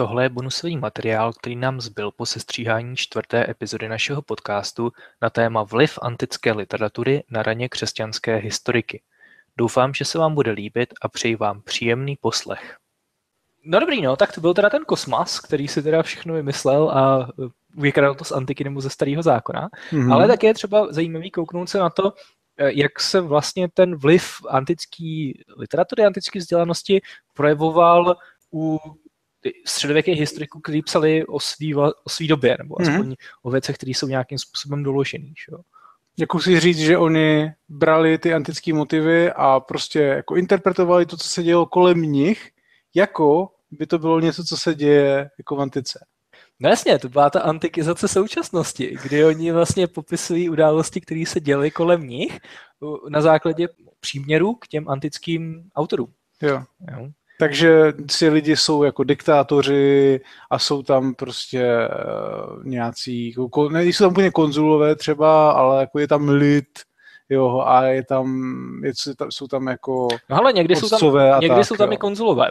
Tohle je bonusový materiál, který nám zbyl po sestříhání čtvrté epizody našeho podcastu na téma vliv antické literatury na raně křesťanské historiky. Doufám, že se vám bude líbit a přeji vám příjemný poslech. No dobrý, no, tak to byl teda ten kosmas, který si teda všechno vymyslel a vykradl to z antiky nebo ze starého zákona, mm-hmm. ale také je třeba zajímavý kouknout se na to, jak se vlastně ten vliv antické literatury, antické vzdělanosti projevoval u středověkých historiků, kteří psali o svý, o svý době, nebo mm-hmm. aspoň o věcech, které jsou nějakým způsobem doložený. Že? Jako si říct, že oni brali ty antické motivy a prostě jako interpretovali to, co se dělo kolem nich, jako by to bylo něco, co se děje jako v antice. No jasně, to byla ta antikizace současnosti, kdy oni vlastně popisují události, které se děly kolem nich na základě příměru k těm antickým autorům. Jo. jo. Takže si lidi jsou jako diktátoři a jsou tam prostě uh, nějací, jako, ne, jsou tam úplně konzulové třeba, ale jako je tam lid, jo, a je tam, je, jsou tam jako No ale někdy jsou tam, někdy tak, jsou tam jo. i konzulové.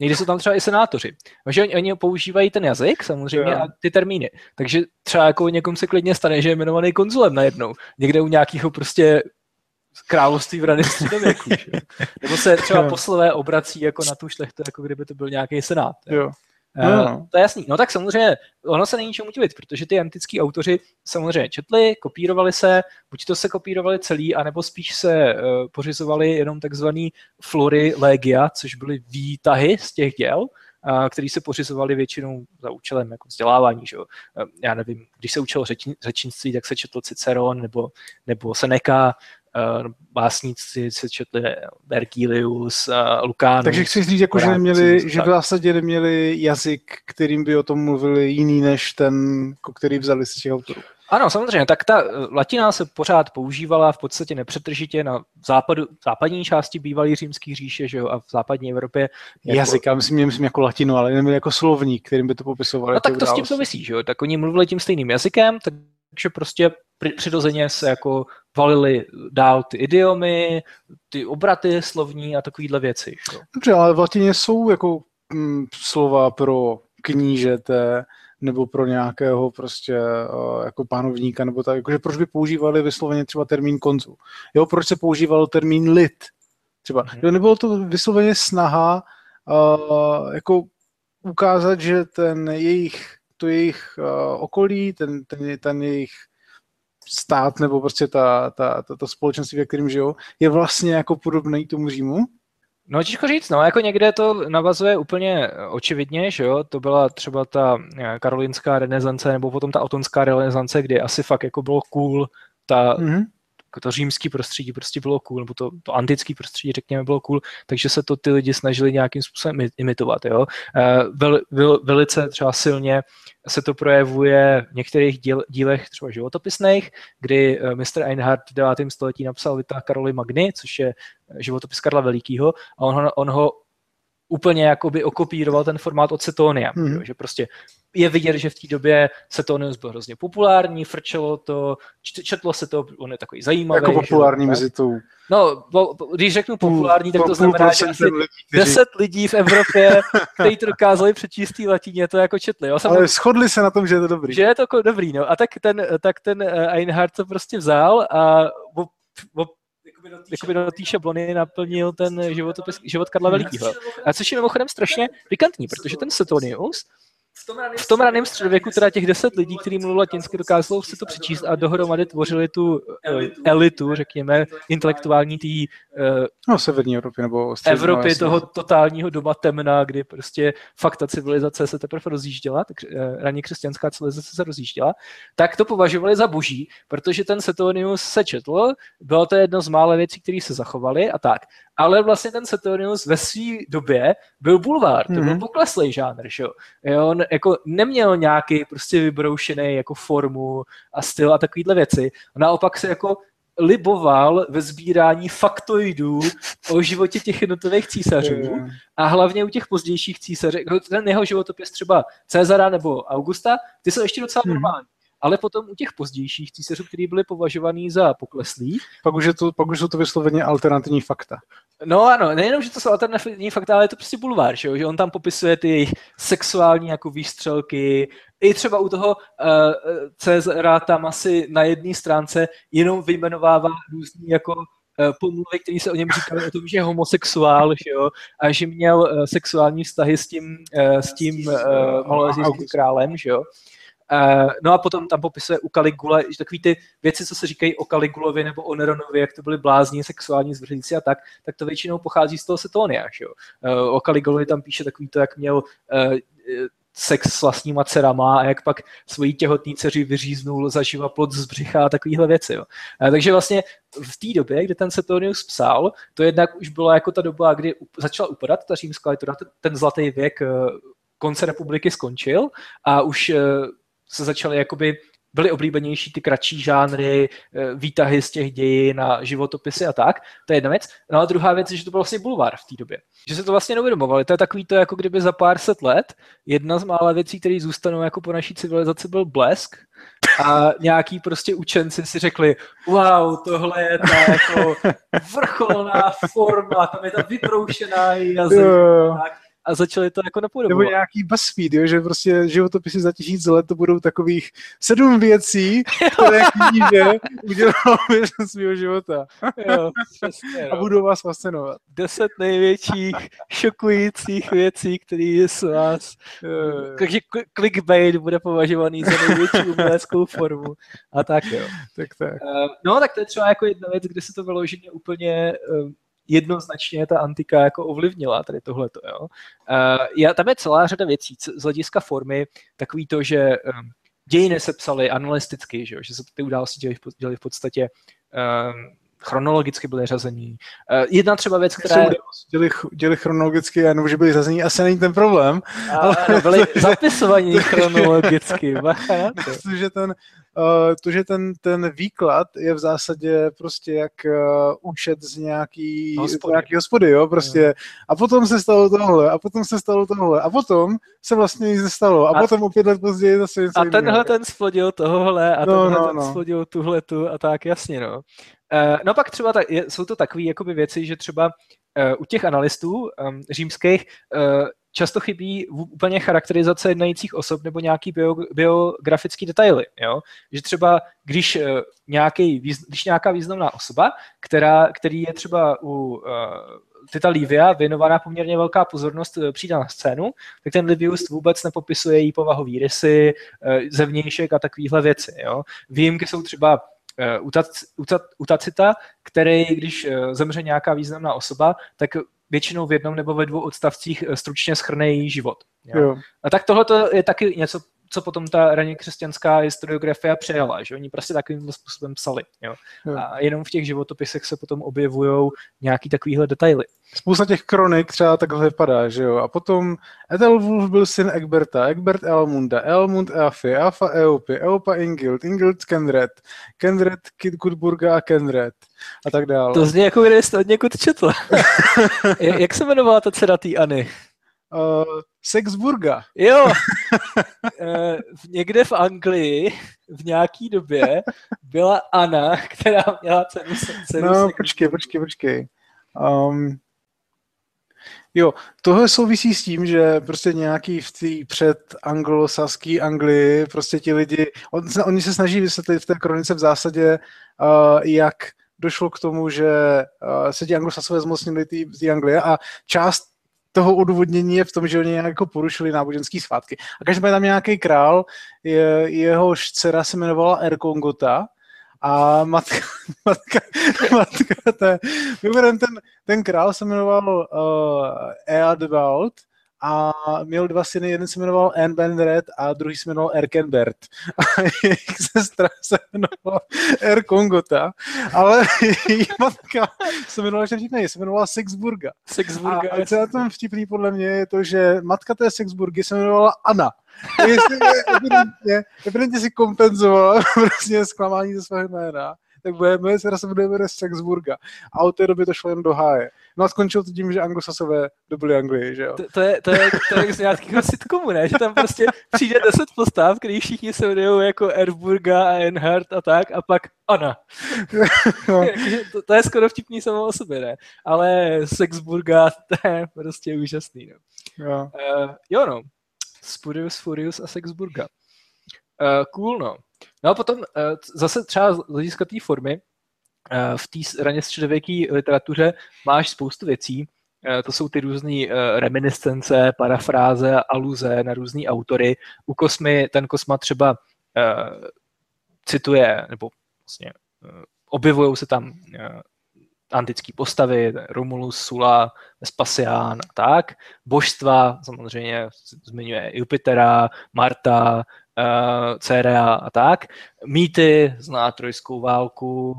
Někdy jsou tam třeba i senátoři. Takže oni, oni používají ten jazyk samozřejmě yeah. a ty termíny. Takže třeba jako někom se klidně stane, že je jmenovaný konzulem najednou. Někde u nějakého prostě království v raném středověku. Nebo se třeba poslové obrací jako na tu šlechtu, jako kdyby to byl nějaký senát. Jo. No, no. To je jasný. No tak samozřejmě, ono se není čemu divit, protože ty antický autoři samozřejmě četli, kopírovali se, buď to se kopírovali celý, anebo spíš se uh, pořizovali jenom takzvaný flory legia, což byly výtahy z těch děl, uh, který se pořizovali většinou za účelem jako vzdělávání. Že? Uh, já nevím, když se učilo řeči, řečnictví, tak se četl Ciceron nebo, nebo Seneca, básníci se četli Vergilius, Lukánus. Takže chci říct, jako, že, neměli, že v zásadě neměli jazyk, kterým by o tom mluvili jiný než ten, jako který vzali z těch autorů. Ano, samozřejmě, tak ta eh, latina se pořád používala v podstatě nepřetržitě na západu, západní části bývalé římské říše, že jo, a v západní Evropě. Jako... Jazyk, já myslím, myslím jako latinu, ale neměli jako slovník, kterým by to popisovali. No tak to s tím souvisí, že jo, tak oni mluvili tím stejným jazykem, takže prostě přirozeně se jako valili dál ty idiomy, ty obraty slovní a takovýhle věci. Že? Dobře, ale v latině jsou jako mm, slova pro knížete, nebo pro nějakého prostě uh, jako pánovníka, nebo tak, jakože proč by používali vysloveně třeba termín konzul. Jo, proč se používal termín lid? Třeba. Hmm. Jo, nebylo to vysloveně snaha uh, jako ukázat, že ten jejich, to jejich uh, okolí, ten, ten, ten jejich stát nebo prostě ta, ta, ta, to společenství, ve kterém žijou, je vlastně jako podobný tomu Římu? No těžko říct, no, jako někde to navazuje úplně očividně, že jo, to byla třeba ta eh, karolinská renesance nebo potom ta otonská renesance, kdy asi fakt jako bylo cool ta, mm-hmm jako to římský prostředí prostě bylo cool, nebo to, to antický prostředí, řekněme, bylo cool, takže se to ty lidi snažili nějakým způsobem imitovat. Jo? Eh, vel, vel, velice třeba silně se to projevuje v některých díl, dílech třeba životopisných, kdy eh, Mr. Einhard v 9. století napsal Vita Karoly Magny, což je životopis Karla Velikýho, a on ho, on ho úplně jakoby okopíroval ten formát od Setonia, mm. že prostě je vidět, že v té době Setonius byl hrozně populární, frčelo to, četlo se to, on je takový zajímavý. Jako populární že, mezi tou. No, bo, když řeknu populární, tak to znamená, že asi lidí, kteří... 10 lidí v Evropě, kteří to dokázali přečíst té latině, to jako četli. Jo? Ale shodli se na tom, že je to dobrý. Že je to jako dobrý, no. A tak ten, tak ten eh, Einhard to prostě vzal a ob, ob, jakoby do té šablony naplnil ten životopis, život Karla Velikýho. A což je mimochodem strašně pikantní, protože ten Setonius v tom raném středověku teda těch deset lidí, kteří mluvili latinsky, dokázalo si to přečíst a dohromady tvořili tu elitu, řekněme, intelektuální tý, uh, no, severní Evropy nebo Evropy toho totálního doba temna, kdy prostě fakta civilizace se teprve rozjížděla, tak uh, ranně křesťanská civilizace se rozjížděla, tak to považovali za boží, protože ten Setonius se četl, bylo to jedno z mále věcí, které se zachovaly a tak ale vlastně ten Saturnius ve své době byl bulvár, to mm-hmm. byl mhm. pokleslej žánr, že jo. On jako neměl nějaký prostě vybroušený jako formu a styl a takovýhle věci. Naopak se jako liboval ve sbírání faktoidů o životě těch jednotlivých císařů a hlavně u těch pozdějších císařů, jako ten jeho životopis třeba Cezara nebo Augusta, ty jsou ještě docela mhm. normální. Ale potom u těch pozdějších císařů, kteří byli považovaní za pokleslí. Pak už, je to, pak už jsou to vysloveně alternativní fakta. No ano, nejenom, že to jsou alternativní fakta, ale je to prostě bulvár, že, jo? že on tam popisuje ty sexuální jako výstřelky, i třeba u toho uh, Cezara tam asi na jedné stránce jenom vyjmenovává různý jako Eh, pomluvy, které se o něm říkali o tom, že je homosexuál, že jo, a že měl sexuální vztahy s tím, s tím uh, maloazijským králem, že jo. Uh, no a potom tam popisuje u Kaligula, že takový ty věci, co se říkají o Kaligulovi nebo o Neronovi, jak to byly blázni, sexuální zvrhlíci a tak, tak to většinou pochází z toho Setonia, že jo. Uh, o Kaligulovi tam píše takový to, jak měl uh, sex s vlastníma dcerama a jak pak svojí těhotný dceři vyříznul zaživa plod z břicha a takovéhle věci. Jo. A takže vlastně v té době, kdy ten Setonius psal, to jednak už byla jako ta doba, kdy začala upadat ta římská literatura, ten zlatý věk eh, konce republiky skončil a už eh, se začaly jakoby byly oblíbenější ty kratší žánry, eh, výtahy z těch dějin na životopisy a tak. To je jedna věc. No a druhá věc je, že to byl vlastně bulvár v té době. Že se to vlastně neuvědomovali. To je takový to, jako kdyby za pár set let jedna z mála věcí, které zůstanou jako po naší civilizaci, byl blesk a nějaký prostě učenci si řekli, wow, tohle je ta jako vrcholná forma, tam je ta vyproušená jazyk. Tak a začali to jako napodobovat. Nebo nějaký BuzzFeed, jo, že prostě životopisy za tisíc let to budou takových sedm věcí, které kníže udělal během svého života. Jo, přesně, no. A budou vás fascinovat. Deset největších šokujících věcí, které z vás... Takže clickbait bude považovaný za největší uměleckou formu. A tak jo. Tak tak. Uh, no, tak to je třeba jako jedna věc, kde se to vyloženě úplně uh, jednoznačně ta antika jako ovlivnila tady tohleto. Jo. Uh, já, tam je celá řada věcí z hlediska formy, takový to, že um, dějiny se psaly analyticky, že, jo, že se ty události dělaly v podstatě um, chronologicky byly řazení. Uh, jedna třeba věc, která... Děli, děli chronologicky, jenom že byli řazení, asi není ten problém. A, ale... Ano, byli zapisovaní chronologicky. to, že ten, uh, to, že ten, ten výklad je v zásadě prostě jak uh, učet z nějaký, hospody. nějaký hospody, jo, prostě. Jo. A potom se stalo tohle, a potom se stalo tohle, a potom se vlastně nic nestalo, a, a potom o pět let později zase něco A tenhle ten splodil tohle, a no, tenhle no, ten no. splodil tuhle tu, a tak, jasně, no. Uh, no pak třeba ta, jsou to takové jakoby věci, že třeba uh, u těch analystů um, římských uh, často chybí úplně charakterizace jednajících osob nebo nějaký bio, biografický detaily. Jo? Že třeba když, nějaký, když nějaká významná osoba, která, který je třeba u Tita Livia věnovaná poměrně velká pozornost přijde na scénu, tak ten Livius vůbec nepopisuje její povahový rysy, zevnějšek a takovéhle věci. Jo? Výjimky jsou třeba u Tacita, který, když eh, zemře nějaká významná osoba, tak většinou v jednom nebo ve dvou odstavcích eh, stručně schrne její život. Jo? Jo. A tak tohle je taky něco, co potom ta raně křesťanská historiografie přejala, že oni prostě takovým způsobem psali. Jo? Jo. A jenom v těch životopisech se potom objevují nějaký takovýhle detaily. Spousta těch kronik třeba takhle vypadá, že jo. A potom Ethelwulf byl syn Egberta, Egbert Elmunda, Elmund Eafi, Eafa Eopy, Eopa Ingild, Ingild Kenred, Kenred Kudburga a Kenred a tak dále. To zní jako kdybyste od někud četl. Jak se jmenovala ta dcera téAny? Uh, Sexburga. Jo, uh, někde v Anglii v nějaký době byla Anna, která měla cenu, cenu No, Sex počkej, počkej, počkej. Um, Jo, tohle souvisí s tím, že prostě nějaký v té před anglosaský Anglii, prostě ti lidi, on, oni se snaží vysvětlit v té kronice v zásadě, uh, jak došlo k tomu, že uh, se ti anglosasové zmocnili té Anglie a část toho odůvodnění je v tom, že oni nějak jako porušili náboženský svátky. A každopádně tam nějaký král, je, jehož dcera se jmenovala Erkongota a matka, matka, matka té, ten, ten král se jmenoval uh, Eadbald a měl dva syny, jeden se jmenoval Anne Benred a druhý se jmenoval Erkenbert. A jejich sestra se jmenovala Er Kongota, ale její matka se jmenovala ještě vtipně, se jmenovala Sexburga. Sexburga. A, a co je tam vtipný podle mě je to, že matka té Sexburgy se jmenovala Anna. Jestli evidentně, evidentně si kompenzovala prostě zklamání ze svého jména tak budeme, se budeme jmenovat Sexburga. A od té doby to šlo jen do háje. No a skončilo to tím, že anglosasové dobili Anglii, že jo? To, to, je, to, je, to je z nějakého sitcomu, ne? Že tam prostě přijde deset postav, který všichni se jmenují jako Erburga a Enhart a tak, a pak Ana. no. to, to, je skoro vtipný samo o sobě, ne? Ale Sexburga, to je prostě úžasný, no. Jo, uh, jo no. Spurius, Furius a Sexburga. Uh, cool, no. No a potom uh, zase třeba z hlediska té formy, uh, v té raně středověké literatuře máš spoustu věcí, uh, to jsou ty různé reminiscence, parafráze, aluze na různé autory. U Kosmy ten Kosma třeba cituje, nebo vlastně objevují se tam antické postavy, Romulus, Sula, Vespasian a tak. Božstva, samozřejmě zmiňuje Jupitera, Marta, uh, Cerea a tak. Mýty, zná trojskou válku,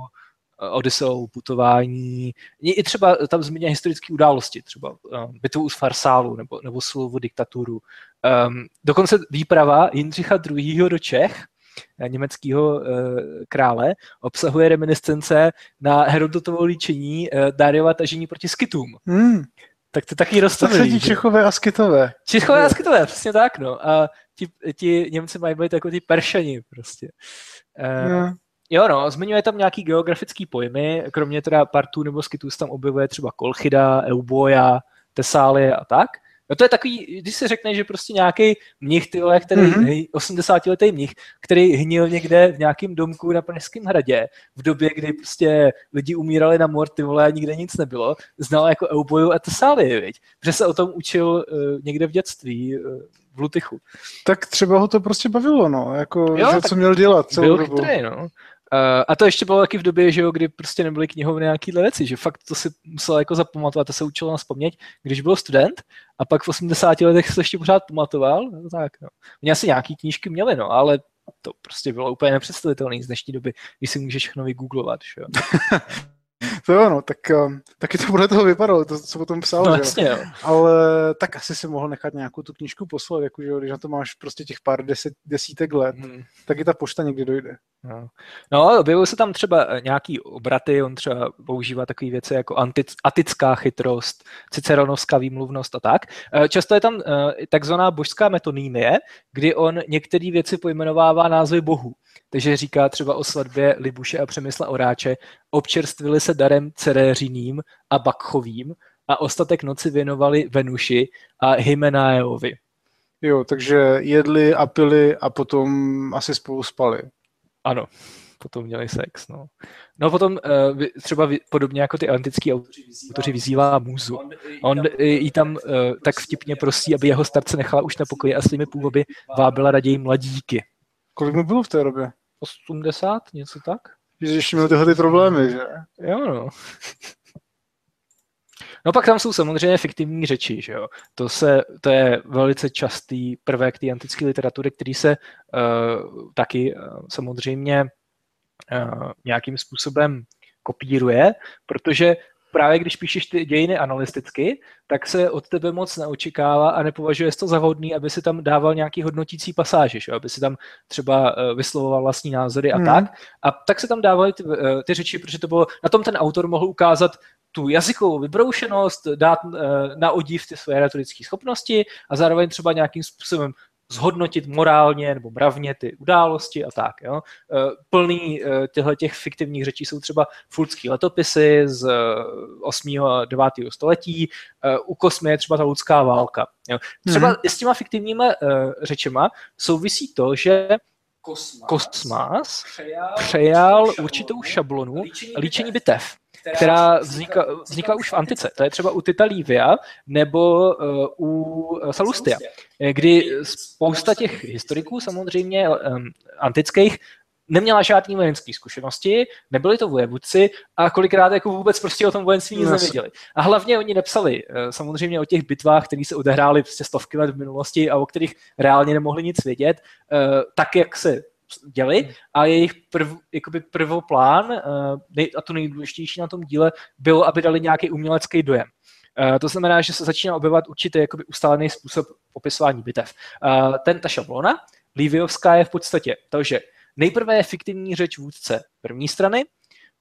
eh, Odiseu, putování, i třeba tam zmiňuje historické události, třeba um, bitvu z Farsálu nebo, nebo slovo diktaturu. Um, dokonce výprava Jindřicha II. do Čech německého uh, krále obsahuje reminiscence na Herodotovo líčení uh, Dariova tažení proti skytům. Hmm. Tak to taky rozstavili. Tak Čechové a Skytové. Čechové a Skytové, přesně tak, no. A ti, ti Němci mají být jako ty peršani prostě. Uh, Jo, no, zmiňuje tam nějaký geografický pojmy, kromě teda partů nebo skytů tam objevuje třeba Kolchida, Euboja, Tesálie a tak. No to je takový, když se řekne, že prostě nějaký mnich, ty vole, který, mm-hmm. 80-letý mnich, který hnil někde v nějakém domku na Pražském hradě, v době, kdy prostě lidi umírali na mor, ty vole, a nikde nic nebylo, znal jako Euboju a Tesálii, viď? Protože se o tom učil uh, někde v dětství, uh, v Lutychu. Tak třeba ho to prostě bavilo, no, jako, jo, že co měl dělat celou byl dobu. Chytrý, no. Uh, a to ještě bylo taky v době, že jo, kdy prostě nebyly knihovny nějakýhle věci, že fakt to si musel jako zapamatovat, to se učilo na vzpomnět, když byl student a pak v 80 letech se ještě pořád pamatoval, no, tak no. Oni asi nějaký knížky měli, no, ale to prostě bylo úplně nepředstavitelné z dnešní doby, když si můžeš všechno vygooglovat, že jo. To jo, no, tak um, taky to podle toho vypadalo, to, co potom psal, no, jasně, jo. Ale tak asi si mohl nechat nějakou tu knížku poslat, jako, že když na to máš prostě těch pár deset, desítek let, hmm. tak i ta pošta někdy dojde. No, no objevují se tam třeba eh, nějaký obraty, on třeba používá takové věci jako antic, atická chytrost, ciceronovská výmluvnost a tak. Eh, často je tam eh, takzvaná božská metonýmie, kdy on některé věci pojmenovává názvy bohů. Takže říká třeba o svatbě Libuše a Přemysla Oráče, občerstvili se darem ceréřiným a bakchovým a ostatek noci věnovali Venuši a Hymenaeovi. Jo, takže jedli a pili a potom asi spolu spali. Ano, potom měli sex. No, no potom uh, třeba podobně jako ty antický autoři, autoři vyzývá můzu. On jí tam uh, tak vtipně prosí, aby jeho starce nechala už na pokoji a svými půvoby vábila raději mladíky. Kolik mu bylo v té době? 80, něco tak? Že ještě měl tyhle ty problémy, že? Jo, no. No pak tam jsou samozřejmě fiktivní řeči, že jo. To, se, to je velice častý prvek té antické literatury, který se uh, taky uh, samozřejmě uh, nějakým způsobem kopíruje, protože právě když píšeš ty dějiny analyticky, tak se od tebe moc neočekává a nepovažuje to za vhodný, aby si tam dával nějaký hodnotící pasáže, že? aby si tam třeba vyslovoval vlastní názory a hmm. tak. A tak se tam dávaly ty, ty řeči, protože to bylo, na tom ten autor mohl ukázat tu jazykovou vybroušenost, dát uh, na odiv ty své retorické schopnosti a zároveň třeba nějakým způsobem zhodnotit morálně nebo mravně ty události a tak. Jo. Eh, plný eh, těchto těch fiktivních řečí jsou třeba fultský letopisy z 8. a 9. století, u Kosmy je třeba ta lidská válka. Jo. Třeba mm-hmm. s těma fiktivníma řečema souvisí to, že Kosmas, Kosmas přejal určitou šablonu líčení bitev která vznikla, vznikla už v antice. To je třeba u Tita Livia nebo uh, u Salustia, kdy spousta těch historiků, samozřejmě um, antických, neměla žádný vojenský zkušenosti, nebyli to vojevůdci a kolikrát jako vůbec prostě o tom vojenství nic nevěděli. A hlavně oni nepsali eh, samozřejmě o těch bitvách, které se odehrály prostě stovky let v minulosti a o kterých reálně nemohli nic vědět, eh, tak jak se děli hmm. a jejich prv, jakoby prvoplán uh, a to nejdůležitější na tom díle bylo, aby dali nějaký umělecký dojem. Uh, to znamená, že se začíná objevovat určitý jakoby ustálený způsob popisování bitev. Uh, ten, ta šablona, Liviovská je v podstatě to, že nejprve je fiktivní řeč vůdce první strany,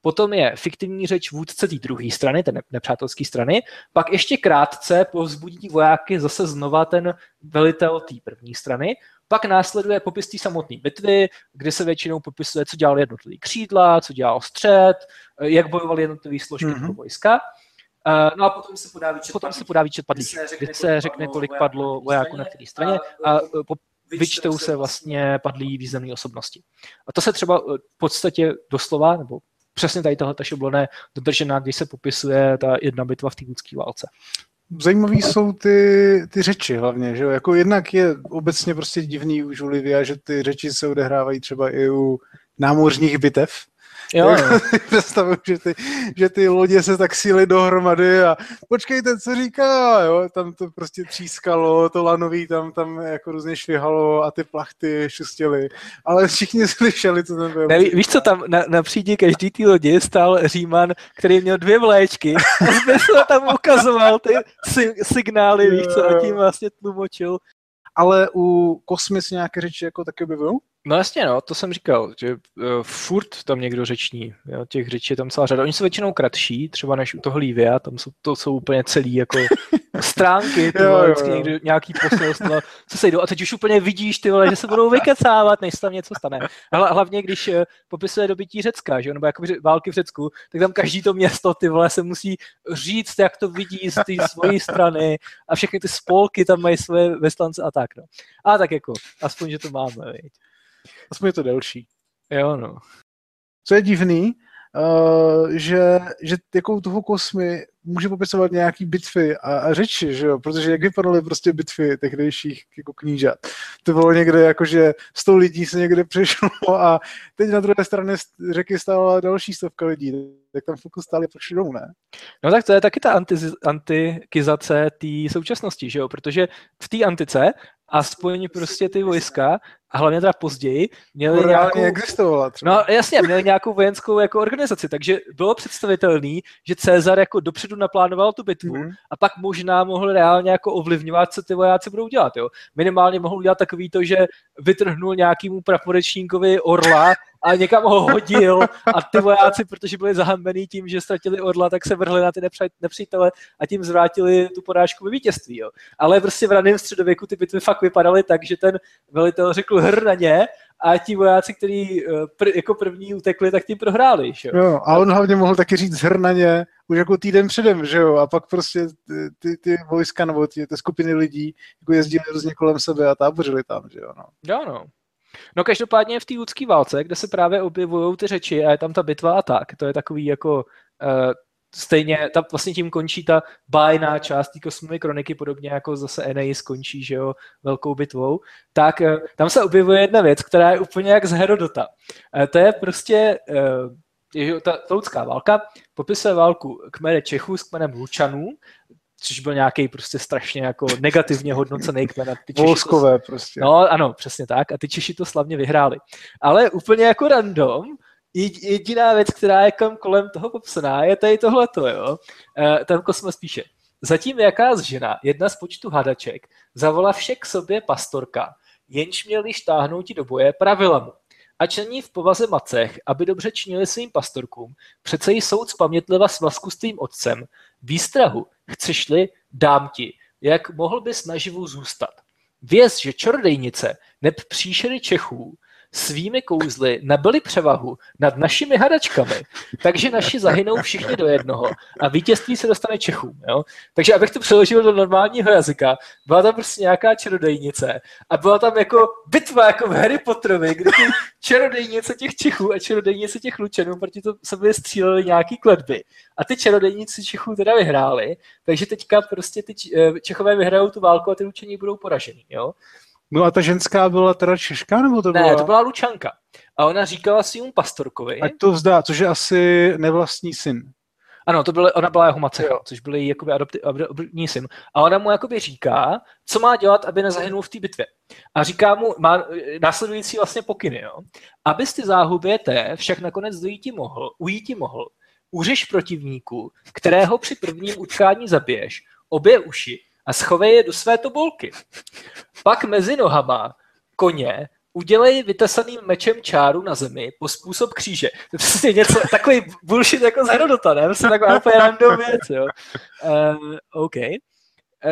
potom je fiktivní řeč vůdce té druhé strany, té nepřátelské strany, pak ještě krátce povzbudí vojáky zase znova ten velitel té první strany, pak následuje popis té samotné bitvy, kde se většinou popisuje, co dělal jednotlivý křídla, co dělal střed, jak bojovali jednotlivé složky mm-hmm. vojska. Uh, no a potom se podá výčet, potom se podá výčet padlých, kdy se řekne, kolik padlo vojáků na které straně a po, vyčtou se vlastně padlí významné osobnosti. A to se třeba v podstatě doslova, nebo přesně tady tohle šablona je dodržená, když se popisuje ta jedna bitva v té válce. Zajímavý jsou ty, ty řeči hlavně, že jo? Jako jednak je obecně prostě divný už u Livia, že ty řeči se odehrávají třeba i u námořních bitev, Jo, jo. Představuji, že ty, že ty lodě se tak síly dohromady a počkejte, co říká, jo, tam to prostě třískalo, to lanový tam, tam jako různě švihalo a ty plachty šustěly, ale všichni slyšeli, co tam bylo. Ne, víš, co tam na, na přídi každý té lodi stál Říman, který měl dvě vléčky a tam ukazoval ty signály, víš co, a tím vlastně tlumočil ale u Kosmis nějaké řeči jako taky objevují? No jasně, no, to jsem říkal, že uh, furt tam někdo řeční, jo, těch řečí je tam celá řada. Oni jsou většinou kratší, třeba než u toho Lívia, tam jsou, to jsou úplně celý jako stránky, ty vole, jo, jo, jo. Někdo, nějaký poselstva, co se jdou, a teď už úplně vidíš, ty vole, že se budou vykecávat, než tam něco stane. Hla, hlavně, když uh, popisuje dobytí Řecka, že nebo jako války v Řecku, tak tam každý to město, ty vole, se musí říct, jak to vidí z té svojí strany a všechny ty spolky tam mají své veslance a tak, no. A tak jako, aspoň, že to máme, viď. Aspoň je to delší. Jo, no. Co je divný, uh, že, že jako toho kosmy může popisovat nějaký bitvy a, a řeči, že jo? protože jak vypadaly prostě bitvy tehdejších jako knížat. To bylo někde jako, že sto lidí se někde přešlo a teď na druhé straně řeky stála další stovka lidí, tak tam fokus stále prošli domů, ne? No tak to je taky ta anti, antikizace té současnosti, že jo? protože v té antice aspoň prostě ty vojska, a hlavně teda později, měli nějakou... existovala třeba. No jasně, měli nějakou vojenskou jako organizaci, takže bylo představitelný, že Cezar jako dopředu naplánoval tu bitvu mm. a pak možná mohl reálně jako ovlivňovat, co ty vojáci budou dělat, jo. Minimálně mohl udělat takový to, že vytrhnul nějakýmu praporečníkovi orla a někam ho hodil a ty vojáci, protože byli zahambený tím, že ztratili orla, tak se vrhli na ty nepřítele a tím zvrátili tu porážku ve vítězství. Jo. Ale prostě v raném středověku ty bitvy fakt vypadaly tak, že ten velitel řekl hr na ně a ti vojáci, kteří eh, pr- jako první utekli, tak tím prohráli. Že? Jo, a on hlavně mohl taky říct hr na ně už jako týden předem, že jo, a pak prostě ty, ty, ty vojska nebo ty, ty skupiny lidí jako jezdili různě kolem sebe a tábořili tam, že jo. No. Jo, no. No každopádně v té ľudské válce, kde se právě objevují ty řeči a je tam ta bitva a tak, to je takový jako uh, stejně, ta, vlastně tím končí ta bájná část té kosmové kroniky, podobně jako zase Eneis končí, že jo, velkou bitvou, tak uh, tam se objevuje jedna věc, která je úplně jak z Herodota. Uh, to je prostě uh, je, ta, ta lidská válka popisuje válku kmene Čechů s kmenem Lučanů, což byl nějaký prostě strašně jako negativně hodnocený kmen. Ty Volskové to, prostě. No ano, přesně tak. A ty Češi to slavně vyhráli. Ale úplně jako random, jediná věc, která je kolem toho popsaná, je tady tohleto, jo. E, tam Kosmos píše. Zatím jaká z žena, jedna z počtu hadaček, zavolá vše k sobě pastorka, jenž měli štáhnout do boje, pravila mu. A čení v povaze macech, aby dobře činili svým pastorkům, přece jí soud spamětliva svazku s tvým otcem, výstrahu, chceš-li, dám ti, jak mohl bys naživu zůstat. Věz, že čarodejnice, neb příšery Čechů, svými kouzly nabyli převahu nad našimi hadačkami, takže naši zahynou všichni do jednoho a vítězství se dostane Čechům. Jo? Takže abych to přeložil do normálního jazyka, byla tam prostě nějaká čarodejnice a byla tam jako bitva jako v Harry Potterovi, kde ty čarodejnice těch Čechů a čarodejnice těch Lučanů proti to sobě stříleli nějaký kletby. A ty čarodejníci Čechů teda vyhráli, takže teďka prostě ty eh, Čechové vyhrajou tu válku a ty Lučaní budou poraženi. Jo? No a ta ženská byla teda Češka, nebo to byla? Ne, to byla Lučanka. A ona říkala svým pastorkovi. Ať to vzdá, což je asi nevlastní syn. Ano, to byl, ona byla jeho mace, což byl její jakoby adoptivní syn. A ona mu jakoby říká, co má dělat, aby nezahynul v té bitvě. A říká mu, má následující vlastně pokyny, jo. Abys ty záhubě té však nakonec dojíti mohl, ujíti mohl, uřeš protivníku, kterého při prvním utkání zabiješ, obě uši a schovej je do své tobolky. Pak mezi nohama koně udělej vytesaným mečem čáru na zemi po způsob kříže. To je přesně něco, takový bullshit jako z Herodota, ne? Prostě taková úplně random věc, jo. Uh, OK.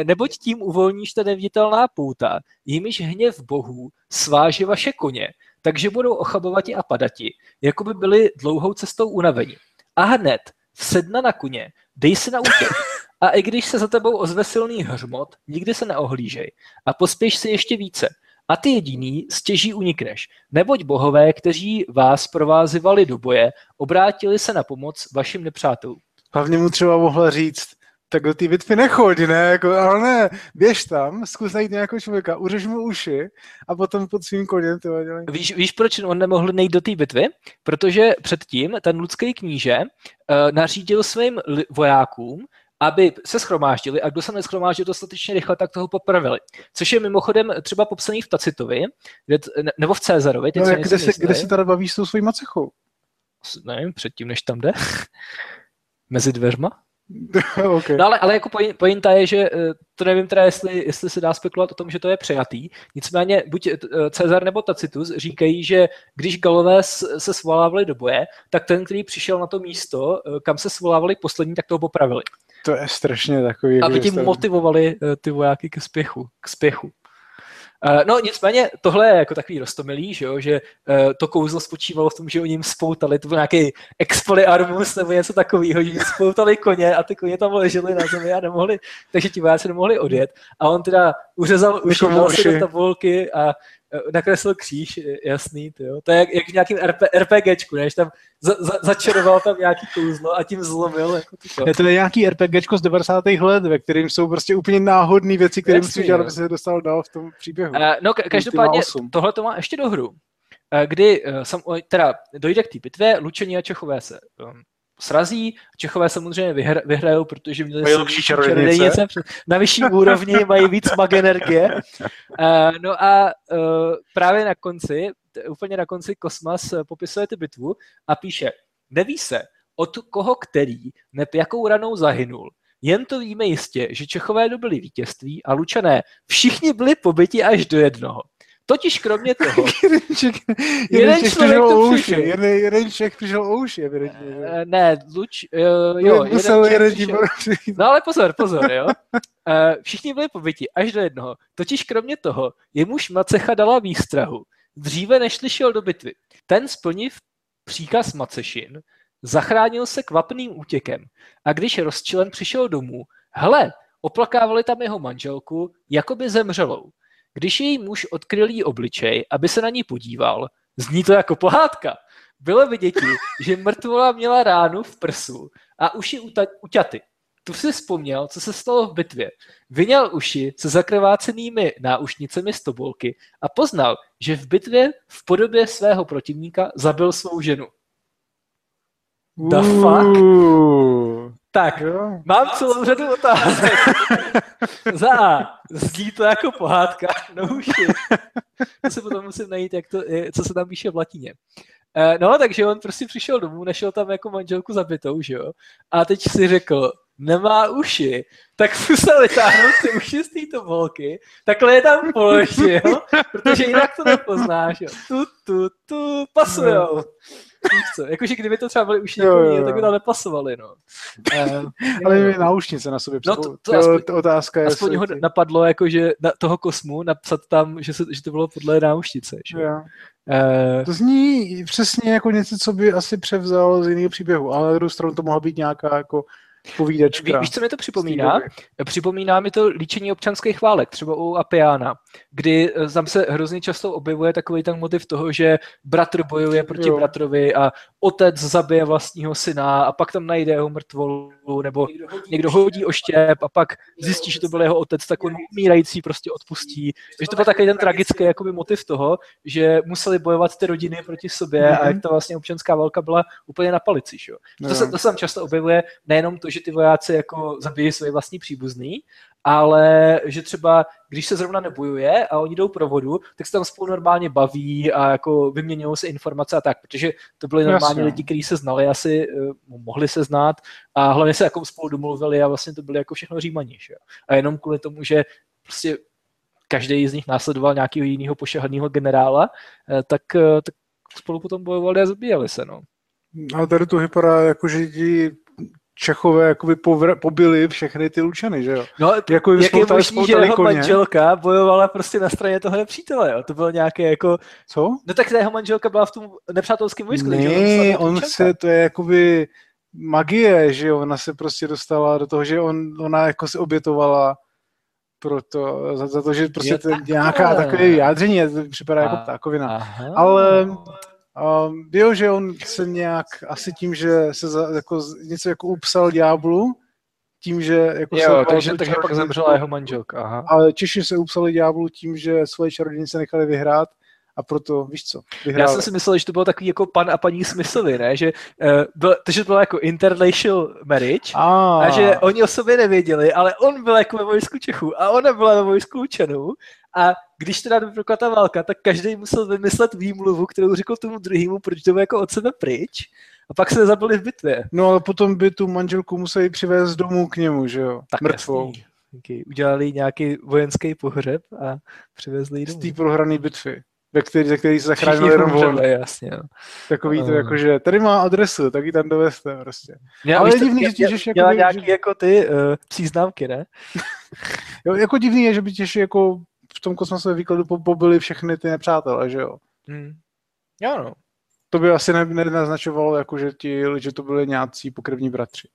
Neboť tím uvolníš ta neviditelná pouta, jimiž hněv bohů sváže vaše koně, takže budou ochabovati a padati, jako by byli dlouhou cestou unaveni. A hned vsedna na kuně, dej si na útěk. A i když se za tebou ozve silný hřmot, nikdy se neohlížej. A pospěš si ještě více. A ty jediný stěží unikneš. Neboť bohové, kteří vás provázivali do boje, obrátili se na pomoc vašim nepřátelům. Hlavně mu třeba mohla říct, tak do té bitvy nechoď, ne, jako, ale ne, běž tam, zkus najít nějakého člověka, uřeš mu uši a potom pod svým koněm to dělej. Víš, víš, proč on nemohl nejít do té bitvy? Protože předtím ten ludský kníže uh, nařídil svým vojákům, aby se schromáždili a kdo se neschromáždil dostatečně rychle, tak toho popravili. Což je mimochodem třeba popsaný v Tacitovi, kde, nebo v Cezarovi. No, jak, kde, se, kde se teda bavíš s tou svojí macechou? Nevím, předtím, než tam jde. Mezi dveřma. okay. No ale, ale jako pointa je, že eh, to nevím teda, jestli, jestli se dá spekulovat o tom, že to je přejatý. Nicméně buď eh, Cezar nebo Tacitus říkají, že když Galové se svolávali do boje, tak ten, který přišel na to místo, eh, kam se svolávali poslední, tak toho popravili. To je strašně takový... Aby tím motivovali ty vojáky k spěchu. K spěchu. Uh, no nicméně tohle je jako takový rostomilý, že, jo? že uh, to kouzlo spočívalo v tom, že oni jim spoutali, to byl nějaký expoliarmus nebo něco takového, že jim spoutali koně a ty koně tam ležely na zemi a nemohli, takže ti vojáci nemohli odjet. A on teda uřezal uši, dal si do tabulky a Eh, nakreslil kříž, jasný, jo. To je jak, jak v nějakým RP, RPGčku, než tam za, za, začaroval tam nějaký kouzlo a tím zlomil. Jako je to je nějaký RPGčko z 90. let, ve kterým jsou prostě úplně náhodné věci, které musíš dělat, aby se dostal dál v tom příběhu. Uh, no, každopádně tohle to má ještě do hru, kdy uh, sam, teda dojde k té bitvě, Lučení a Čechové se um, srazí. Čechové samozřejmě vyhr, vyhrajou, protože měli mají lepší čarodějnice. Na vyšší úrovni mají víc mag energie. Uh, no a uh, právě na konci, úplně na konci Kosmas popisuje ty bitvu a píše, neví se, od koho který, neb jakou ranou zahynul. Jen to víme jistě, že Čechové dobili vítězství a Lučané všichni byli pobyti až do jednoho. Totiž kromě toho... jeden Čech, jeden Čech přišel o uši. Jeden, jeden Čech přišel o uši, evidentně. Uh, ne, Luč... Uh, jo, jeden Čech jeden přišel... No ale pozor, pozor, jo. Uh, všichni byli pobyti, až do jednoho. Totiž kromě toho, jemuž Macecha dala výstrahu, dříve než šel do bitvy. Ten splniv příkaz Macešin, zachránil se kvapným útěkem a když rozčilen přišel domů, hele, oplakávali tam jeho manželku, jakoby zemřelou. Když její muž odkryl jí obličej, aby se na ní podíval, zní to jako pohádka. Bylo vidět, že mrtvola měla ránu v prsu a uši uťaty. Tu si vzpomněl, co se stalo v bitvě. Vyněl uši se zakrvácenými náušnicemi z tobolky a poznal, že v bitvě v podobě svého protivníka zabil svou ženu. The fuck? Tak, jo. mám celou řadu otázek. Za A, zní to jako pohádka, no už je. To se potom musím najít, jak to, co se tam píše v latině. Eh, no, takže on prostě přišel domů, našel tam jako manželku zabitou, že jo? A teď si řekl, nemá uši, tak musel vytáhnout ty uši z té tobolky, takhle je tam položil, protože jinak to nepoznáš, jo. Tu, tu, tu, pasujou. No. Víš co, jakože kdyby to třeba byly už někoho tak by tam nepasovali, no. Uh, Ale je náušnice na sobě. No to, to, to aspoň, otázka je, aspoň ho napadlo, jako, že na toho kosmu napsat tam, že, se, že to bylo podle náušnice. Že? Jo. Uh, to zní přesně jako něco, co by asi převzal z jiného příběhu, ale na druhou stranu to mohla být nějaká jako povídačka. Ví, víš, co mi to připomíná? Připomíná mi to líčení občanských válek, třeba u Apiana, kdy eh, tam se hrozně často objevuje takový ten motiv toho, že bratr bojuje proti jo. bratrovi a otec zabije vlastního syna a pak tam najde jeho mrtvolu, nebo někdo hodí, někdo hodí oštěp a pak zjistí, že to byl jeho otec, tak on umírající prostě odpustí. Takže to byl takový ten tragický jakoby motiv toho, že museli bojovat ty rodiny proti sobě mm-hmm. a jak ta vlastně občanská válka byla úplně na palici. Že? To, se, to se tam často objevuje nejenom to, že ty vojáci jako zabijí své vlastní příbuzný, ale že třeba, když se zrovna nebojuje a oni jdou pro vodu, tak se tam spolu normálně baví a jako vyměňují se informace a tak, protože to byli normálně lidi, kteří se znali asi, eh, mohli se znát a hlavně se jako spolu domluvili a vlastně to byly jako všechno římaní. Že? A jenom kvůli tomu, že prostě každý z nich následoval nějakého jiného pošahaného generála, tak, tak spolu potom bojovali a zabíjeli se. No. Ale tady to vypadá jako, že ti Čechové jakoby povr- pobili všechny ty Lučany, že jo? No, jako jak je možný, že jeho koně. manželka bojovala prostě na straně toho nepřítele, jo? To bylo nějaké jako... Co? No tak ta jeho manželka byla v tom nepřátelském vojsku. Ne, on se, to je jakoby magie, že jo? Ona se prostě dostala do toho, že on, ona jako se obětovala proto, za, za to, že prostě je to nějaká takové vyjádření, to připadá jako ptákovina. Aha. Ale Um, že on se nějak, asi tím, že se za, jako, něco jako upsal ďáblu, tím, že jako jo, se takže, takže pak zemřela jeho manželka. Aha. Ale Češi se upsali ďáblu tím, že svoje čarodějnice nechali vyhrát a proto, víš co, vyhráli. Já jsem si myslel, že to bylo takový jako pan a paní Smithovi, ne? Že, uh, byl, to, že to bylo jako interracial marriage a... a že oni o sobě nevěděli, ale on byl jako ve vojsku Čechů a ona byla ve vojsku Čenů a když teda vypukla ta válka, tak každý musel vymyslet výmluvu, kterou řekl tomu druhému, proč to jako od sebe pryč. A pak se zabili v bitvě. No ale potom by tu manželku museli přivést domů k němu, že jo? Tak Mrtvou. Okay. Udělali nějaký vojenský pohřeb a přivezli ji domů. Z té prohrané bitvy ve který, ze který se zachránil jenom on. jasně. No. Takový to, jako, že tady má adresu, tak ji tam dovezte prostě. Já, Ale je divný, že těžeš jako... Dělá nějaký že... jako ty uh, psí známky, ne? jo, jako divný je, že by těž jako v tom kosmosovém výkladu pobili všechny ty nepřátelé, že jo? Hmm. Jo, no. To by asi nenaznačovalo, jako, že, ti, že to byli nějací pokrevní bratři.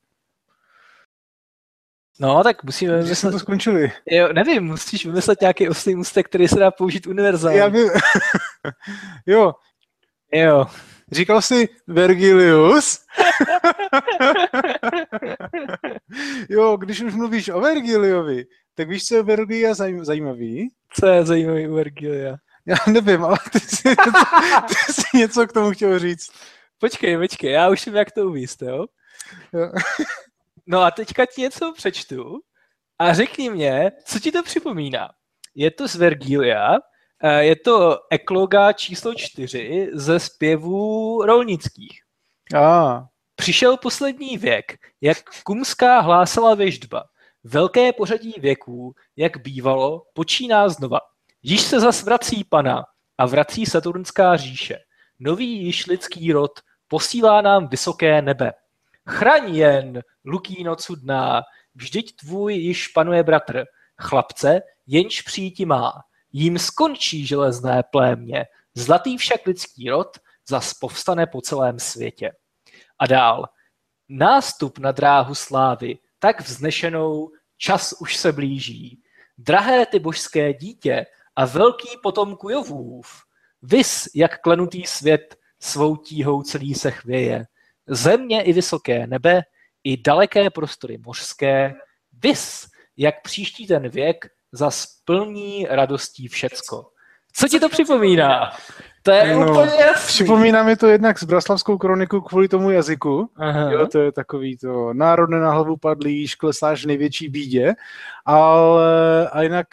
No, tak musíme vymyslet... jsme to skončili. Jo, nevím, musíš vymyslet nějaký oslý můstek, který se dá použít univerzálně. Já by... jo. Jo. Říkal jsi Vergilius? jo, když už mluvíš o Vergiliovi, tak víš, co je Vergilia zajímavý? Co je zajímavý u Vergilia? Já nevím, ale ty jsi, něco, ty jsi něco k tomu chtěl říct. Počkej, počkej, já už vím, jak to uvíst, jo? jo. No a teďka ti něco přečtu a řekni mě, co ti to připomíná. Je to z Vergilia, eh, je to ekloga číslo čtyři ze zpěvů rolnických. A. Přišel poslední věk, jak kumská hlásala věždba. Velké pořadí věků, jak bývalo, počíná znova. Již se zas vrací pana a vrací Saturnská říše. Nový již lidský rod posílá nám vysoké nebe. Chraň jen, Lukíno cudná, vždyť tvůj již panuje bratr, chlapce, jenž příti má, jím skončí železné plémě, zlatý však lidský rod zas povstane po celém světě. A dál, nástup na dráhu slávy, tak vznešenou, čas už se blíží. Drahé ty božské dítě a velký potomku Jovův, vys, jak klenutý svět svou tíhou celý se chvěje. Země i vysoké nebe, i daleké prostory mořské, vys, jak příští ten věk zas plní radostí všecko. Co ti to připomíná? To je no, úplně jasný. Připomíná mi to jednak s Braslavskou kroniku kvůli tomu jazyku. Aha. Jo, to je takový to národné na hlavu padlý, klesáš v největší bídě. Ale a jinak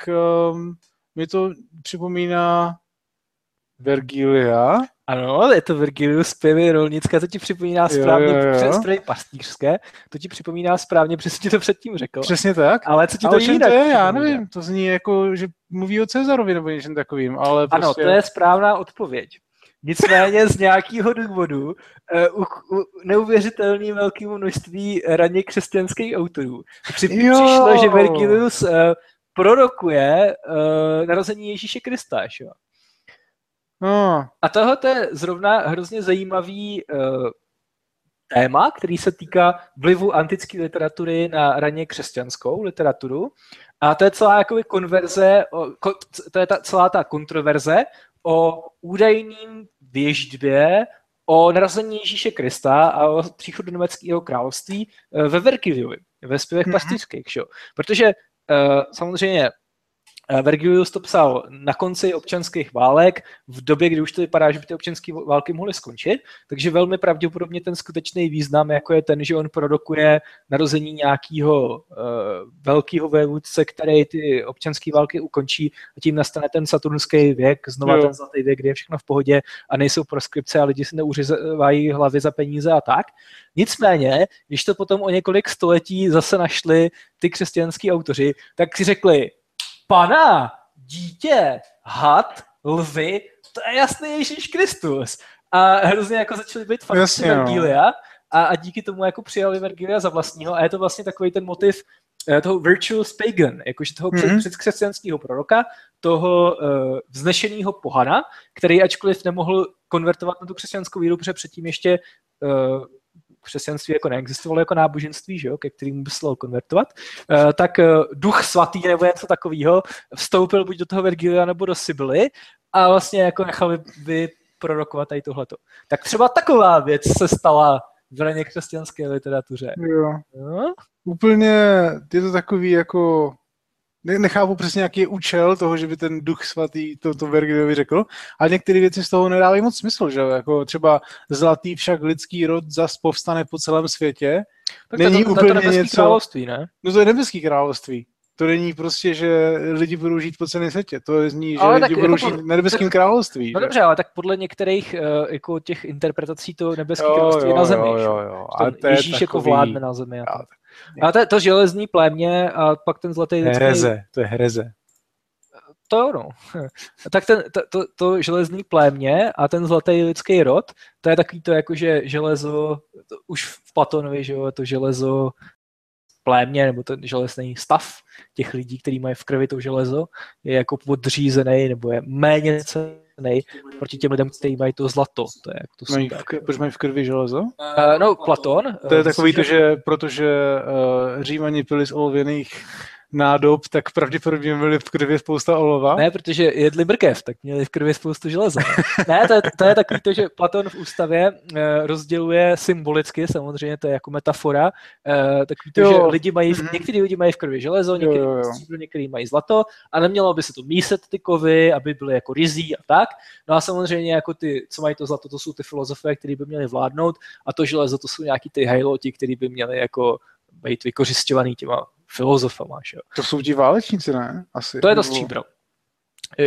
um, mi to připomíná Vergilia. Ano, je to Virgilius zpěvy rolnické, to ti připomíná správně, jo, jo, jo. pastýřské, to ti připomíná správně, přesně to předtím řekl. Přesně tak. Ale co ti to jinak to je, já nevím, to zní jako, že mluví o Cezarovi nebo něčem takovým, ale prostě... Ano, to je správná odpověď. Nicméně z nějakého důvodu uh, u, u neuvěřitelný velkému množství raně křesťanských autorů při, přišlo, že Vergilius uh, prorokuje uh, narození Ježíše Krista. Jo? No. A tohle je zrovna hrozně zajímavý uh, téma, který se týká vlivu antické literatury na raně křesťanskou literaturu. A to je celá jakoby konverze, to je ta, celá ta kontroverze o údajným věždbě o narození Ježíše Krista a o příchodu německého království eh, ve Vergiliovi, ve zpěvech mm-hmm. pastýřských. Protože uh, samozřejmě Vergilius to psal na konci občanských válek, v době, kdy už to vypadá, že by ty občanské války mohly skončit, takže velmi pravděpodobně ten skutečný význam jako je ten, že on produkuje narození nějakého uh, velkého vévůdce, který ty občanské války ukončí a tím nastane ten saturnský věk, znova jo. ten zlatý věk, kdy je všechno v pohodě a nejsou proskripce a lidi si neuřizovají hlavy za peníze a tak. Nicméně, když to potom o několik století zase našli ty křesťanský autoři, tak si řekli, pana, dítě, had, lvy, to je jasný Ježíš Kristus. A hrozně jako začali být fanoušci no. Vergilia a, a díky tomu jako přijali Vergilia za vlastního a je to vlastně takový ten motiv eh, toho virtuous pagan, jakože toho Mhm. mm-hmm. předkřesťanského proroka, toho uh, vznešeného pohana, který ačkoliv nemohl konvertovat na tu křesťanskou víru, protože předtím ještě uh, křesťanství jako neexistovalo jako náboženství, že jo, ke kterému by se dalo konvertovat, uh, tak uh, duch svatý nebo něco takového vstoupil buď do toho Vergilia nebo do Sibyly a vlastně jako nechal vy, vyprorokovat tady tohleto. Tak třeba taková věc se stala v raně křesťanské literatuře. Jo. No? Úplně je to takový jako ne- nechápu přesně, jaký je účel toho, že by ten duch svatý to, to Vergiliovi řekl, ale některé věci z toho nedávají moc smysl, že jo? Jako třeba zlatý však lidský rod zas povstane po celém světě. Tak Není to, to, to, úplně to nebeský něco- království, ne? No to je nebeský království. To není prostě, že lidi budou žít po celém světě. To zní, že Ale lidi budou jako žít v nebeském království. No že? dobře, ale tak podle některých uh, jako těch interpretací to nebeské Jo, království je jo, na zemi. jo, jo, jo. To A to je Ježíš jako takový- vládne na zemi. A, tak. A to, to železný plémě a pak ten zlatý lidský... hereze, to je hereze. To jo, no. tak ten, to, to, to železný plémě a ten zlatý lidský rod, to je takový to jako, že železo, to už v Platonovi, že jo, to železo plémě, nebo ten železný stav těch lidí, kteří mají v krvi to železo, je jako podřízený, nebo je méně cený proti těm lidem, kteří mají to zlato. To je jako to Mají v, proč mají v krvi železo? Uh, no, Platon. To je eh, takový to, že protože uh, Římani pili z olověných nádob, tak pravděpodobně měli v krvi spousta olova. Ne, protože jedli mrkev, tak měli v krvi spoustu železa. ne, to je, to je takový to, že Platon v ústavě eh, rozděluje symbolicky, samozřejmě to je jako metafora, eh, takový to, Jo. že lidi mají, v, Mhm. některý lidi mají v krvi železo, některý jo, jo. některý mají zlato a nemělo by se to míset ty kovy, aby byly jako rizí a tak. No a samozřejmě jako ty, co mají to zlato, to jsou ty filozofové, kteří by měli vládnout a to železo, to jsou nějaký ty hajloti, kteří by měli jako být vykořišťovaný těma filozofama, že jo. To jsou ti válečníci, ne? Asi. To je to stříbro.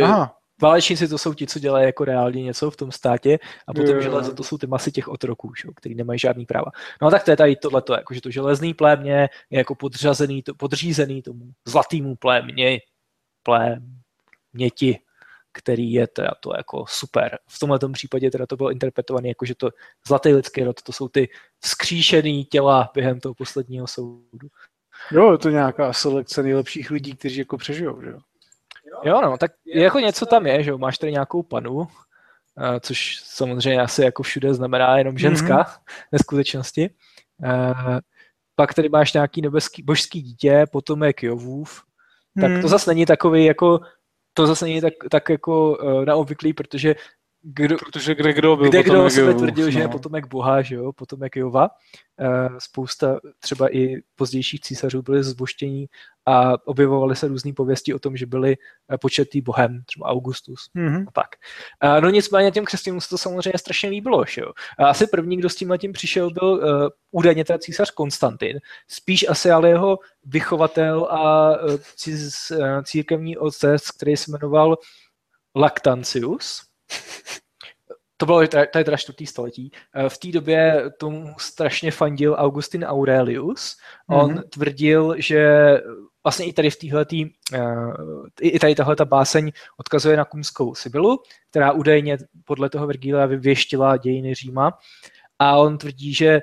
Aha, Válečníci to jsou ti, co dělají jako reálně něco v tom státě a potom železo to jsou ty masy těch otroků, že, který nemají žádný práva. No tak to je tady tohleto, jako, že to železný plémě je jako podřazený, to, podřízený tomu zlatýmu plémě, pléměti, který je teda to jako super. V tomhle případě teda to bylo interpretované jako, že to zlatý lidský rod, to jsou ty vzkříšený těla během toho posledního soudu. Jo, je to nějaká selekce nejlepších lidí, kteří jako přežijou, že jo? Jo, no, tak jako něco tam je, že jo, máš tady nějakou panu, eh, což samozřejmě asi jako všude znamená jenom ženská mm-hmm. ve skutečnosti. Eh, Pak tady máš nějaký nebeský, božský dítě, potomek Jovův, tak Hmm. to zase není takový jako, to zase není tak, tak jako uh, neobvyklý, protože kdo, Protože kde kdo byl kde kdo sebe Jovův, tvrdil, že je no. potomek Boha, že jo, potomek Jova. Eh, Spousta třeba i pozdějších císařů byli zboštění a objevovaly se různé pověsti o tom, že byli eh, početý Bohem, třeba Augustus Mhm. a tak. Eh, No nicméně těm křesťanům se to samozřejmě strašně líbilo, že jo. A asi první, kdo s tím tím přišel, byl uh, údajně teda císař Konstantin, spíš asi ale jeho vychovatel a uh, cí- církevní otec, který se jmenoval Lactantius. To bylo, to je teda čtvrtý století. Eh, V té době tomu strašně fandil Augustin Aurelius. On Mhm. mm-hmm. tvrdil, že vlastně i tady v téhletý, uh, i tady tahle ta báseň odkazuje na kumskou Sibylu, která údajně podle toho Vergília vyvěštila dějiny Říma. A on tvrdí, že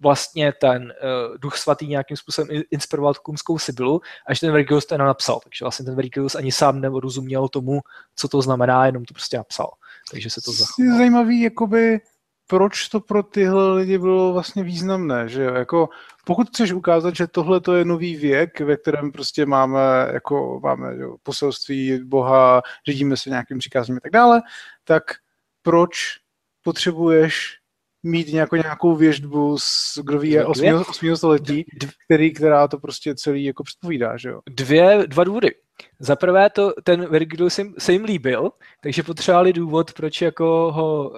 vlastně ten uh, duch svatý nějakým způsobem inspiroval kumskou Sibylu a že ten Vergilius to jenom napsal. Takže vlastně ten Vergilius ani sám nerozuměl tomu, co to znamená, jenom to prostě napsal. Takže se to Je zachovalo. zajímavý, jakoby, proč to pro tyhle lidi bylo vlastně významné, že jo? Jako, pokud chceš ukázat, že tohle to je nový věk, ve kterém prostě máme, jako, máme jo, poselství Boha, řídíme se nějakým příkazem a tak dále, tak proč potřebuješ mít nějakou, nějakou věždbu z, kdo ví, Z 8. 8. století, který, která to prostě celý jako předpovídá, že jo? Dvě, dva důvody. Za prvé, to, ten Vergilius jim, se jim líbil, takže potřebovali důvod, proč jako ho uh,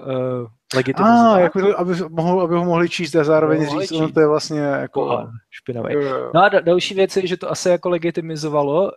legitimizovat. jako, aby, mohl, aby ho mohli číst a zároveň Mohli říct, číst. to je vlastně jako... Boha špinavý. No a da- další věc je, že to asi jako legitimizovalo uh,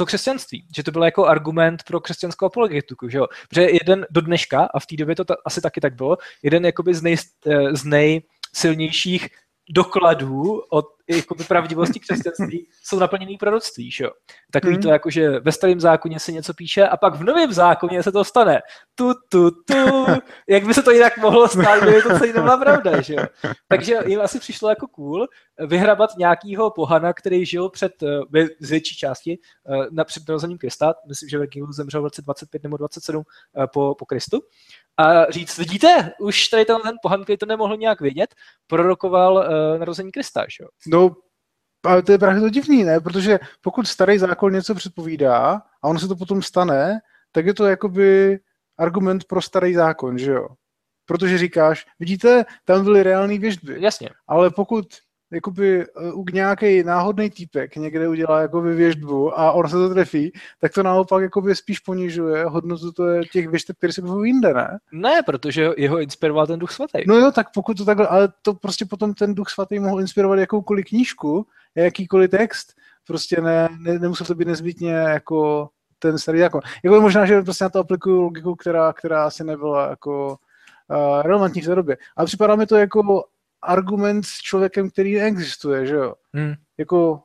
to křesťanství, že to byl jako argument pro křesťanskou apologetiku, že jo? Protože jeden do dneška, a v té době to ta, asi taky tak bylo, jeden jakoby z, nej, eh, z nejsilnějších dokladů o jakoby pravdivosti křesťanství jsou naplněný proroctví, že jo? Takový hmm. to jako, že ve starém zákoně se něco píše a pak v novém zákoně se to stane. Tu, tu, tu. Jak by se to jinak mohlo stát, kdyby to celý nebyla pravda, že jo? Takže jim asi přišlo jako cool vyhrabat nějakýho pohana, který žil před, eh, z větší části, eh, na před narozením Krista, myslím, že Vergilius zemřel v roce 25 nebo 27 eh, po, po Kristu, a říct, vidíte, už tady ten, ten pohan, který to nemohl nějak vědět, prorokoval uh, narození Krista, že jo? Ale to je právě to divný, ne? Protože pokud starý zákon něco předpovídá a ono se to potom stane, tak je to jakoby argument pro starý zákon, že jo? Protože říkáš, vidíte, tam byly reální věžby. Jasně. Ale pokud jakoby uh, nějaký náhodný týpek někde udělá jakoby věžbu a on se to trefí, tak to naopak jakoby spíš ponižuje hodnotu to je těch věžb, které se byly jinde, ne? Ne, protože jeho inspiroval ten duch svatý. No jo, tak pokud to takhle, ale to prostě potom ten duch svatý mohl inspirovat jakoukoliv knížku, jakýkoliv text, prostě ne, ne nemusel to být nezbytně jako ten starý zákon. Jako možná, že prostě na to aplikuju logiku, která, která asi nebyla jako uh, relevantní v té době. Ale připadá mi to jako argument s člověkem, který neexistuje, že jo? Hmm. Jako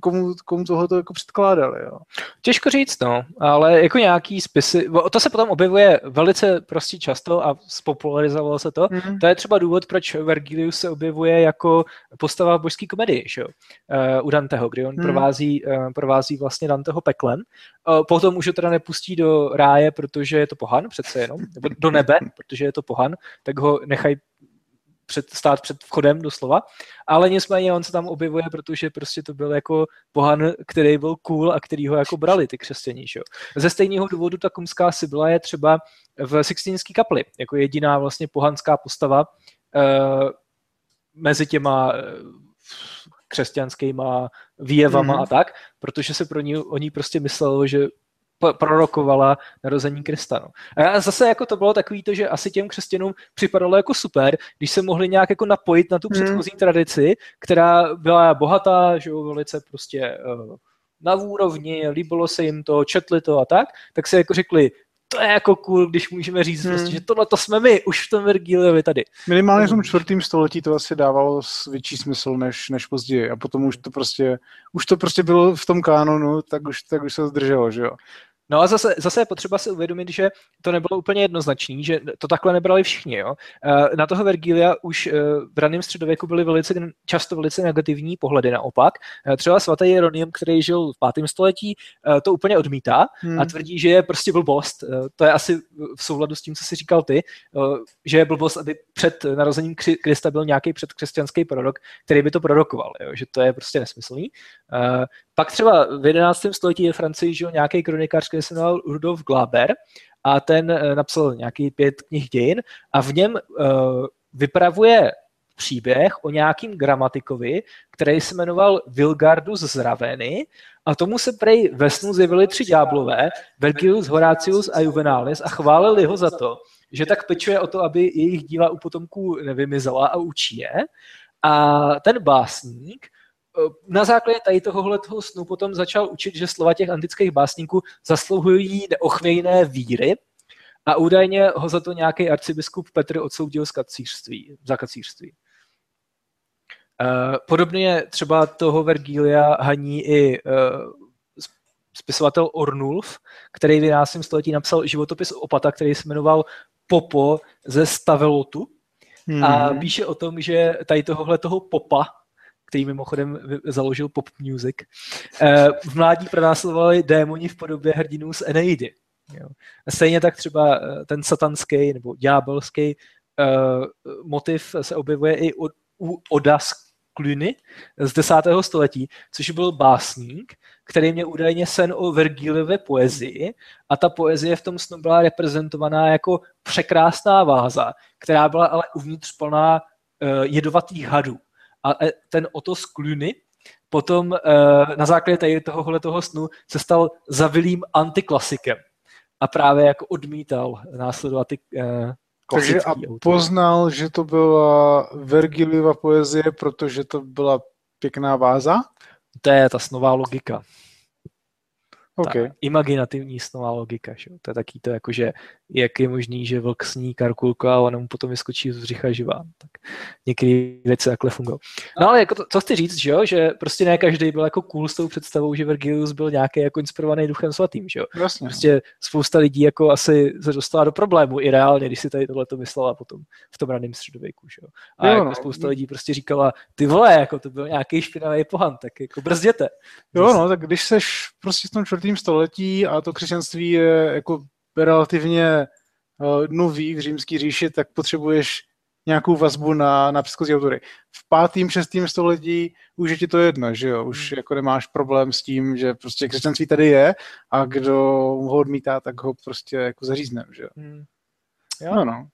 komu, komu toho to jako předkládali, jo? Těžko říct, no, ale jako nějaký spisy, to se potom objevuje velice prostě často a spopularizovalo se to. Hmm. To je třeba důvod, proč Vergilius se objevuje jako postava v božské komedii, že jo? Uh, u Danteho, kdy on hmm. provází, uh, provází vlastně Danteho peklem. Uh, potom už ho teda nepustí do ráje, protože je to pohan, přece jenom, nebo do nebe, protože je to pohan, tak ho nechají před, stát před vchodem doslova, ale nicméně on se tam objevuje, protože prostě to byl jako pohan, který byl cool a který ho jako brali ty křesťaní. Že? Ze stejného důvodu ta kumská Sibyla je třeba v Sixtinské kapli, jako jediná vlastně pohanská postava uh, mezi těma uh, křesťanskýma výjevama mm-hmm. a tak, protože se pro ní, o ní prostě myslelo, že prorokovala narození Krista. No. A zase jako to bylo takový to, že asi těm křesťanům připadalo jako super, když se mohli nějak jako napojit na tu hmm. předchozí hmm. tradici, která byla bohatá, že jo, velice prostě uh, na úrovni, líbilo se jim to, četli to a tak, tak se jako řekli, to je jako cool, když můžeme říct, hmm. prostě, že tohle to jsme my, už v tom Virgiliovi tady. Minimálně v tom čtvrtém století to asi dávalo větší smysl než, než později a potom už to prostě, už to prostě bylo v tom kánonu, tak už, tak už se zdrželo, že jo. No a zase, zase je potřeba si uvědomit, že to nebylo úplně jednoznačný, že to takhle nebrali všichni. Jo? Eh, na toho Vergilia už eh, v raném středověku byly velice, často velice negativní pohledy naopak. Eh, třeba svatý Jeronium, který žil v pátém století, to úplně odmítá hmm. a tvrdí, že je prostě blbost. To je asi v souladu s tím, co jsi říkal ty, že je blbost, aby před narozením Krista byl nějaký předkřesťanský prorok, který by to prorokoval. Jo? Že to je prostě nesmyslný. Pak třeba v 11. století je Francii žil nějaký kronikář, který se jmenoval Rudolf Glaber a ten eh, napsal nějaký pět knih dějin a v něm uh, vypravuje příběh o nějakým gramatikovi, který se jmenoval Vilgardus z Raveny a tomu se prej ve snu zjevili tři ďáblové, Vergilius, Horatius a Juvenalis a chválili ho za to, že tak pečuje o to, aby jejich díla u potomků nevymizela a učí je. A ten básník Eh, na základě tady tohohle toho snu potom začal učit, že slova těch antických básníků zasluhují neochvějné víry a údajně ho za to nějaký arcibiskup Petr odsoudil z kacířství, za kacířství. Eh, podobně třeba toho Vergilia haní i eh, spisovatel Ornulf, který v 11. století napsal životopis opata, který se jmenoval Popo ze Stavelotu. Hmm. A píše o tom, že tady tohohle toho popa, který mimochodem založil pop music, eh, v mládí pronásledovali démoni v podobě hrdinů z Eneidy. Stejně tak třeba eh, ten satanský nebo ďábelský uh, motiv se objevuje i u, Oda Kluny z 10. století, což byl básník, který měl údajně sen o Vergiliové poezii a ta poezie v tom snu byla reprezentovaná jako překrásná váza, která byla ale uvnitř plná jedovatých hadů a e, ten Otos Kluny potom e, na základě tady tohohle toho snu se stal zavilým antiklasikem a právě jako odmítal následovat ty e, takže a poznal, že to byla Vergiliova poezie, protože to byla pěkná váza? To je ta snová logika. Okay. Ta imaginativní snová logika, že? to je taký to jako, že jak je možný, že vlk sní karkulku a ona mu potom vyskočí z břicha živá. Tak některé věci takhle fungují. No ale jako to, co chci říct, že, jo? že prostě ne každý byl jako cool s tou představou, že Vergilius byl nějaký jako inspirovaný duchem svatým. Že? Jo? Jasně. Prostě spousta lidí jako asi se dostala do problému i reálně, když si tady tohle to myslela potom v tom raném středověku. Že? A jo, jako no. spousta lidí prostě říkala, ty vole, jako to byl nějaký špinavý pohan, tak jako brzděte. Jo, no, tak když seš prostě v tom čtvrtém století a to křesťanství je jako relativně uh, nový v římské říši, tak potřebuješ nějakou vazbu na, na předchozí autory. V pátém, šestém století už je ti to jedno, že jo? Už hmm. jako nemáš problém s tím, že prostě křesťanství tady je a kdo ho odmítá, tak ho prostě jako zaříznem, že jo? Hmm. Jo. No, no.